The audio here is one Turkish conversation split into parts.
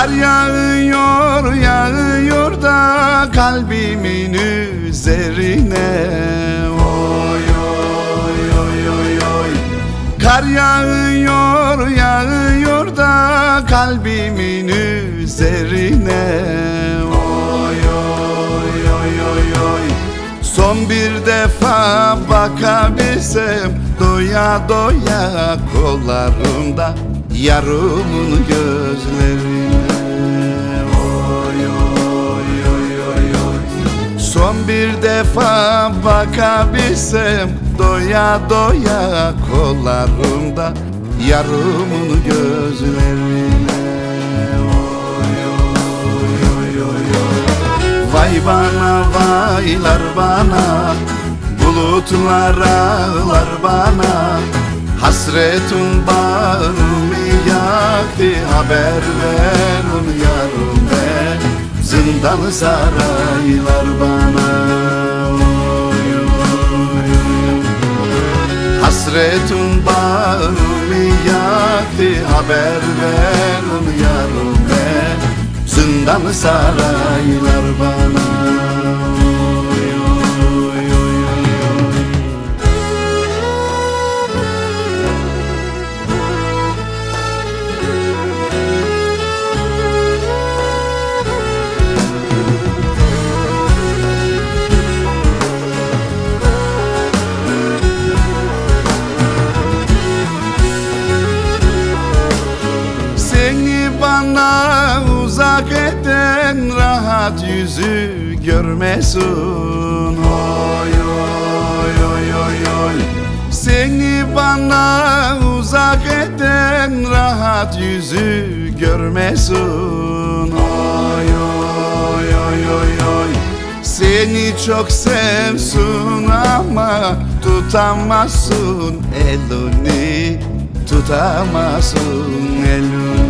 Kar yağıyor yağıyor da kalbimin üzerine. Oy oy oy oy oy. Kar yağıyor yağıyor da kalbimin üzerine. Oy oy oy oy oy. Son bir defa bakabilsem Doya doya kollarımda Yarımın gözlerine defa bakabilsem Doya doya kollarımda Yarımın gözlerine. Vay bana vaylar bana Bulutlar ağlar bana. Hasretin bağrımı yaktı Haber verin yarım be Zindan saraylar bana Hasretin bağrımı yaktı Haber verin yarım be Zindan saraylar bana Seni bana uzak eden rahat yüzü görmesin. Oy oy oy oy oy. Seni bana uzak eden rahat yüzü görmesin. Oy oy oy oy oy. Seni çok sevsin ama tutamazsın. Elini Tutamazsın elini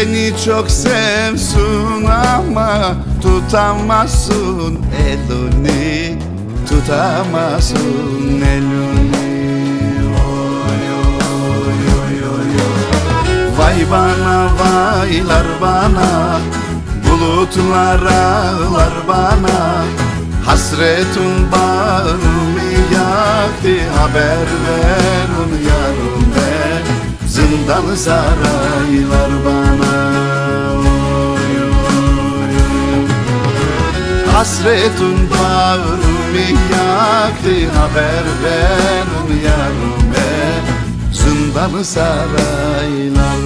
oy Seni çok sevsin ama tutamazsın elini Tutamazsın elini Vay bana vaylar bana Bulutlar ağlar bana. Hasretin bağrımı yaktı Haber verin yarım. be Zindan saraylar bana. Hasretin bağrımı yaktı Haber verin yarım be Zindan saraylar